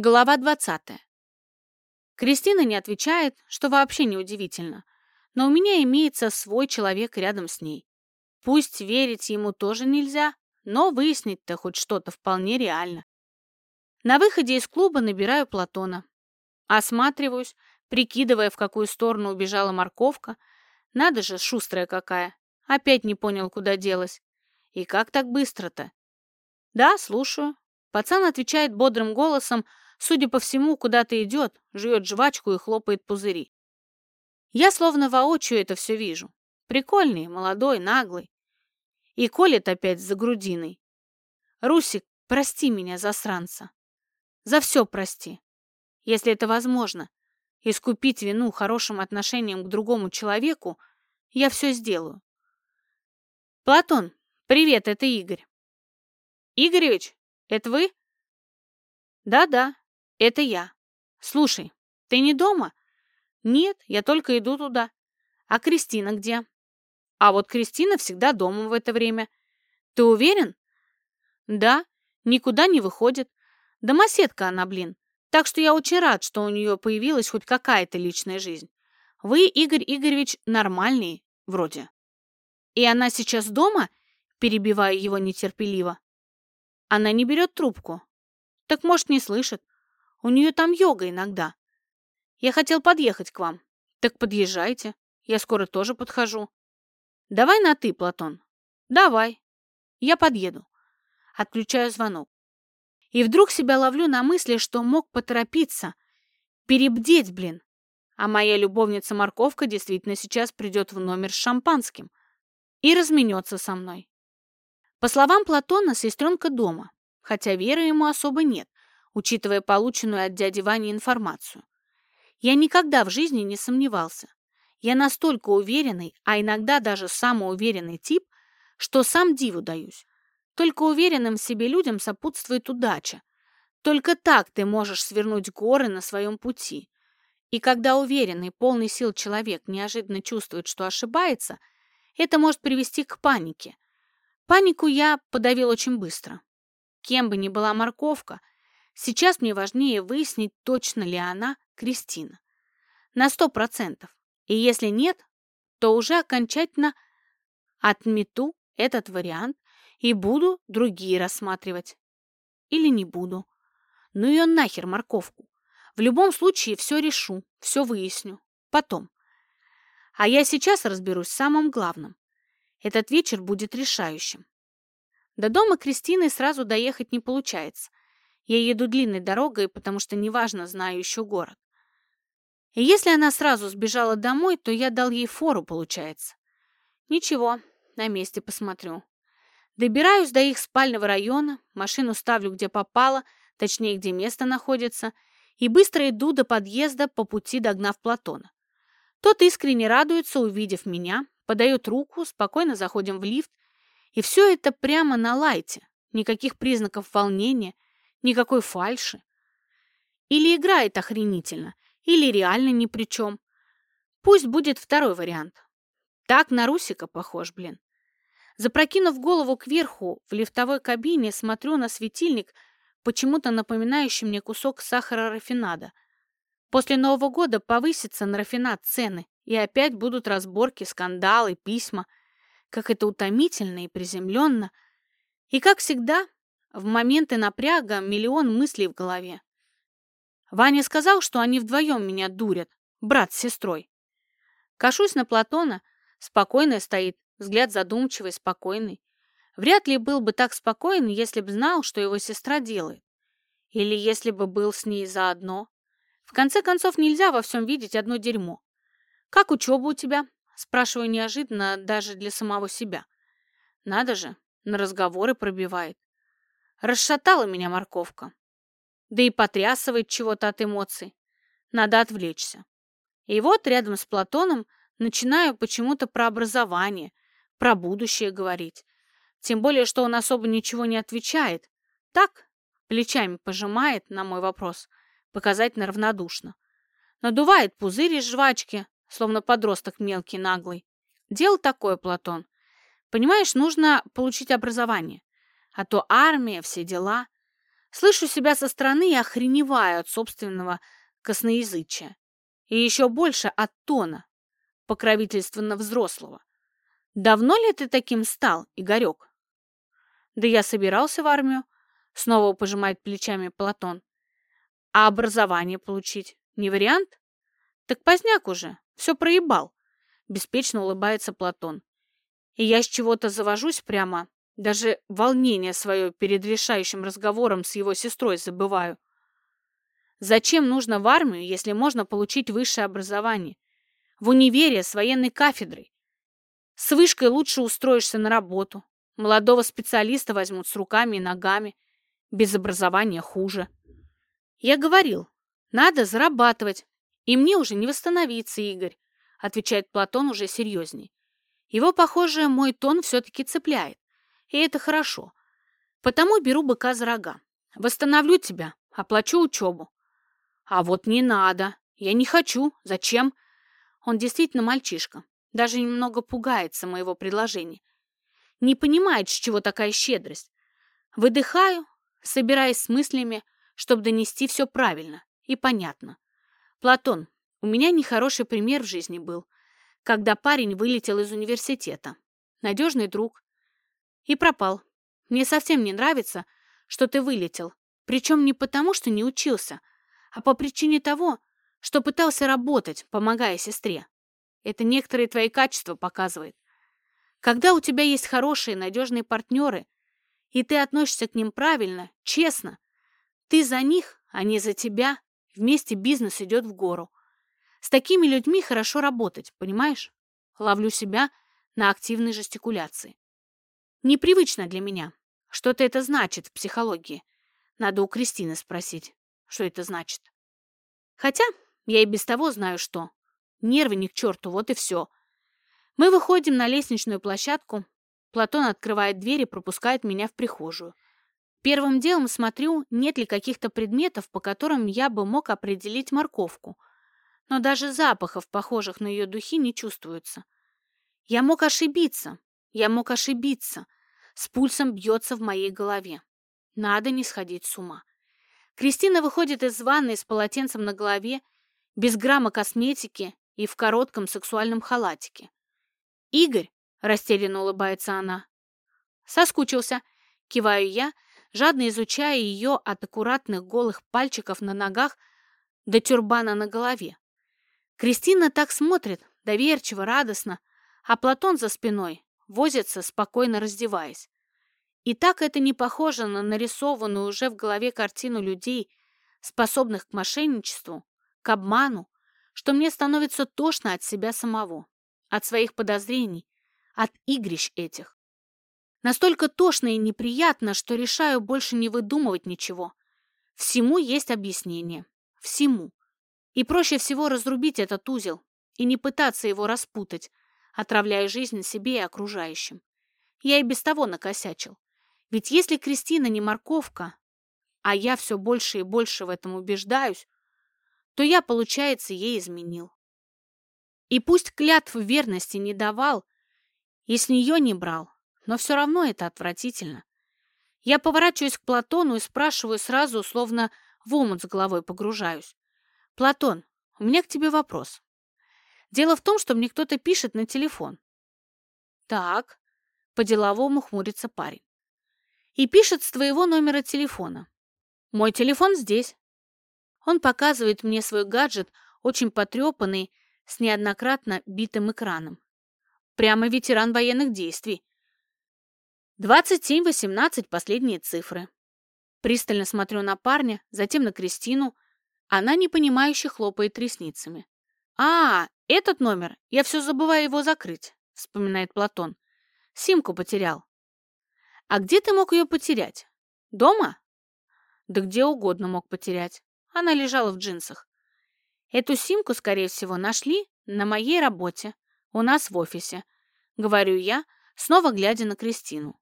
Глава 20. Кристина не отвечает, что вообще неудивительно, но у меня имеется свой человек рядом с ней. Пусть верить ему тоже нельзя, но выяснить-то хоть что-то вполне реально. На выходе из клуба набираю Платона. Осматриваюсь, прикидывая, в какую сторону убежала морковка. Надо же, шустрая какая. Опять не понял, куда делась. И как так быстро-то? Да, слушаю. Пацан отвечает бодрым голосом, Судя по всему, куда-то идет, жует жвачку и хлопает пузыри. Я словно воочию это все вижу. Прикольный, молодой, наглый. И колет опять за грудиной. Русик, прости меня, засранца. За все прости. Если это возможно, искупить вину хорошим отношением к другому человеку, я все сделаю. Платон, привет, это Игорь. Игоревич, это вы? Да-да, «Это я. Слушай, ты не дома?» «Нет, я только иду туда. А Кристина где?» «А вот Кристина всегда дома в это время. Ты уверен?» «Да, никуда не выходит. Домоседка она, блин. Так что я очень рад, что у нее появилась хоть какая-то личная жизнь. Вы, Игорь Игоревич, нормальные, вроде». «И она сейчас дома?» Перебиваю его нетерпеливо. Она не берет трубку. Так, может, не слышит. У нее там йога иногда. Я хотел подъехать к вам. Так подъезжайте. Я скоро тоже подхожу. Давай на «ты», Платон. Давай. Я подъеду. Отключаю звонок. И вдруг себя ловлю на мысли, что мог поторопиться. Перебдеть, блин. А моя любовница-морковка действительно сейчас придет в номер с шампанским и разменется со мной. По словам Платона, сестренка дома, хотя веры ему особо нет учитывая полученную от дяди Вани информацию. Я никогда в жизни не сомневался. Я настолько уверенный, а иногда даже самоуверенный тип, что сам диву даюсь. Только уверенным в себе людям сопутствует удача. Только так ты можешь свернуть горы на своем пути. И когда уверенный, полный сил человек неожиданно чувствует, что ошибается, это может привести к панике. Панику я подавил очень быстро. Кем бы ни была морковка, Сейчас мне важнее выяснить, точно ли она Кристина. На сто процентов. И если нет, то уже окончательно отмету этот вариант и буду другие рассматривать. Или не буду. Ну ее нахер морковку. В любом случае все решу, все выясню. Потом. А я сейчас разберусь с самым главным. Этот вечер будет решающим. До дома Кристины сразу доехать не получается. Я еду длинной дорогой, потому что неважно, знаю еще город. И если она сразу сбежала домой, то я дал ей фору, получается. Ничего, на месте посмотрю. Добираюсь до их спального района, машину ставлю где попало, точнее, где место находится, и быстро иду до подъезда, по пути догнав Платона. Тот искренне радуется, увидев меня, подает руку, спокойно заходим в лифт, и все это прямо на лайте, никаких признаков волнения, Никакой фальши. Или играет охренительно, или реально ни при чем. Пусть будет второй вариант. Так на Русика похож, блин. Запрокинув голову кверху, в лифтовой кабине смотрю на светильник, почему-то напоминающий мне кусок сахара-рафинада. После Нового года повысится на рафинад цены, и опять будут разборки, скандалы, письма. Как это утомительно и приземленно. И, как всегда, в моменты напряга миллион мыслей в голове. Ваня сказал, что они вдвоем меня дурят, брат с сестрой. Кашусь на Платона, спокойно стоит, взгляд задумчивый, спокойный. Вряд ли был бы так спокоен, если бы знал, что его сестра делает. Или если бы был с ней заодно. В конце концов, нельзя во всем видеть одно дерьмо. «Как учеба у тебя?» Спрашиваю неожиданно даже для самого себя. Надо же, на разговоры пробивает. Расшатала меня морковка. Да и потрясывает чего-то от эмоций. Надо отвлечься. И вот рядом с Платоном начинаю почему-то про образование, про будущее говорить. Тем более, что он особо ничего не отвечает. Так, плечами пожимает на мой вопрос, показательно равнодушно. Надувает пузырь из жвачки, словно подросток мелкий, наглый. Дело такое, Платон. Понимаешь, нужно получить образование. А то армия, все дела. Слышу себя со стороны и охреневаю от собственного косноязычия. И еще больше от тона, покровительственно взрослого. Давно ли ты таким стал, Игорек? Да я собирался в армию, снова пожимает плечами Платон. А образование получить не вариант? Так поздняк уже, все проебал. Беспечно улыбается Платон. И я с чего-то завожусь прямо, даже волнение свое перед решающим разговором с его сестрой забываю. Зачем нужно в армию, если можно получить высшее образование? В универе с военной кафедрой. С вышкой лучше устроишься на работу. Молодого специалиста возьмут с руками и ногами. Без образования хуже. Я говорил, надо зарабатывать. И мне уже не восстановиться, Игорь, отвечает Платон уже серьезней. Его, похоже, мой тон все-таки цепляет. И это хорошо. Потому беру быка за рога. Восстановлю тебя, оплачу учебу. А вот не надо. Я не хочу. Зачем? Он действительно мальчишка. Даже немного пугается моего предложения. Не понимает, с чего такая щедрость. Выдыхаю, собираясь с мыслями, чтобы донести все правильно и понятно. Платон, у меня нехороший пример в жизни был, когда парень вылетел из университета. Надежный друг. И пропал. Мне совсем не нравится, что ты вылетел. Причем не потому, что не учился, а по причине того, что пытался работать, помогая сестре. Это некоторые твои качества показывает. Когда у тебя есть хорошие, надежные партнеры, и ты относишься к ним правильно, честно, ты за них, а не за тебя, вместе бизнес идет в гору. С такими людьми хорошо работать, понимаешь? Ловлю себя на активной жестикуляции. Непривычно для меня. Что-то это значит в психологии. Надо у Кристины спросить, что это значит. Хотя я и без того знаю, что. Нервы ни к черту, вот и все. Мы выходим на лестничную площадку. Платон открывает дверь и пропускает меня в прихожую. Первым делом смотрю, нет ли каких-то предметов, по которым я бы мог определить морковку. Но даже запахов, похожих на ее духи, не чувствуется. Я мог ошибиться. Я мог ошибиться. С пульсом бьется в моей голове. Надо не сходить с ума. Кристина выходит из ванной с полотенцем на голове, без грамма косметики и в коротком сексуальном халатике. «Игорь!» — растерянно улыбается она. «Соскучился!» — киваю я, жадно изучая ее от аккуратных голых пальчиков на ногах до тюрбана на голове. Кристина так смотрит, доверчиво, радостно, а Платон за спиной возится, спокойно раздеваясь. И так это не похоже на нарисованную уже в голове картину людей, способных к мошенничеству, к обману, что мне становится тошно от себя самого, от своих подозрений, от игрищ этих. Настолько тошно и неприятно, что решаю больше не выдумывать ничего. Всему есть объяснение. Всему. И проще всего разрубить этот узел и не пытаться его распутать, отравляя жизнь себе и окружающим. Я и без того накосячил. Ведь если Кристина не морковка, а я все больше и больше в этом убеждаюсь, то я, получается, ей изменил. И пусть клятв верности не давал и с нее не брал, но все равно это отвратительно. Я поворачиваюсь к Платону и спрашиваю сразу, словно в омут с головой погружаюсь. «Платон, у меня к тебе вопрос. Дело в том, что мне кто-то пишет на телефон». «Так», — по-деловому хмурится парень и пишет с твоего номера телефона. Мой телефон здесь. Он показывает мне свой гаджет, очень потрепанный, с неоднократно битым экраном. Прямо ветеран военных действий. 27-18 последние цифры. Пристально смотрю на парня, затем на Кристину. Она непонимающе хлопает ресницами. «А, этот номер, я все забываю его закрыть», — вспоминает Платон. «Симку потерял. А где ты мог ее потерять? Дома? Да где угодно мог потерять. Она лежала в джинсах. Эту симку, скорее всего, нашли на моей работе, у нас в офисе, говорю я, снова глядя на Кристину.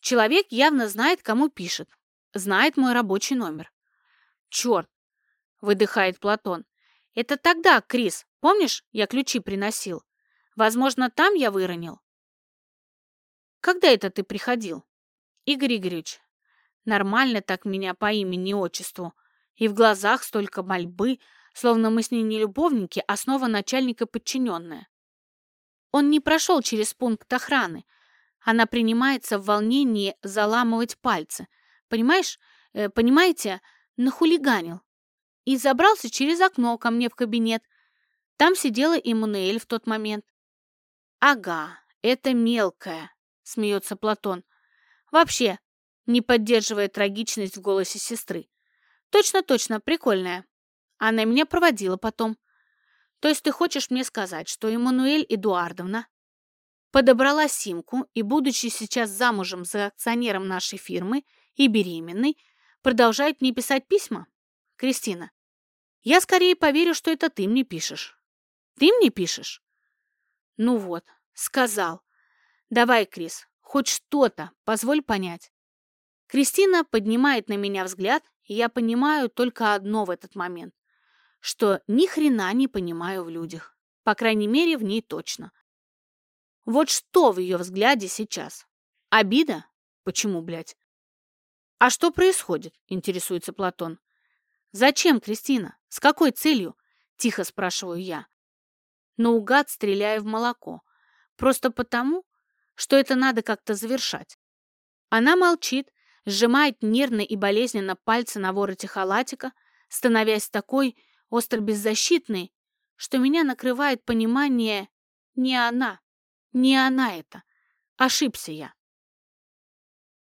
Человек явно знает, кому пишет, знает мой рабочий номер. Черт, выдыхает Платон. Это тогда, Крис, помнишь, я ключи приносил? Возможно, там я выронил. Когда это ты приходил? Игорь Игоревич, Нормально так меня по имени и в глазах столько мольбы, словно мы с ней не любовники, а снова начальник и подчиненная. Он не прошел через пункт охраны. Она принимается в волнении заламывать пальцы. Понимаешь? Э, понимаете? Нахулиганил. И забрался через окно ко мне в кабинет. Там сидела Эммануэль в тот момент. «Ага, это мелкая», — смеется Платон. «Вообще, не поддерживая трагичность в голосе сестры. Точно-точно, прикольная. Она меня проводила потом. То есть ты хочешь мне сказать, что Эммануэль Эдуардовна подобрала симку и, будучи сейчас замужем за акционером нашей фирмы и беременной, продолжает мне писать письма? Кристина, я скорее поверю, что это ты мне пишешь. Ты мне пишешь? Ну вот, сказал. Давай, Крис, хоть что-то, позволь понять. Кристина поднимает на меня взгляд, и я понимаю только одно в этот момент, что ни хрена не понимаю в людях. По крайней мере, в ней точно. Вот что в ее взгляде сейчас? Обида? Почему, блядь? А что происходит? Интересуется Платон. Зачем, Кристина? С какой целью? Тихо спрашиваю я наугад стреляя в молоко. Просто потому, что это надо как-то завершать. Она молчит, сжимает нервно и болезненно пальцы на вороте халатика, становясь такой остро беззащитной, что меня накрывает понимание «не она, не она это, ошибся я».